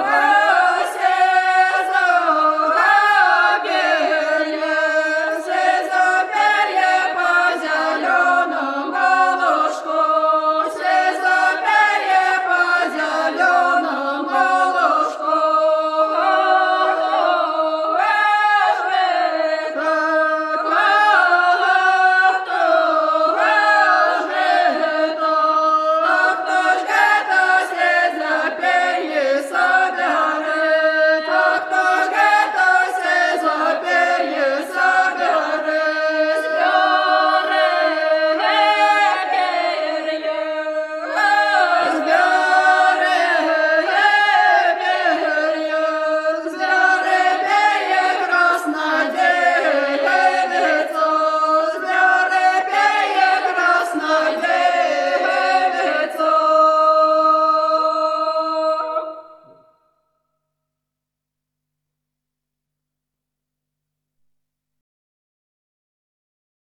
Wow.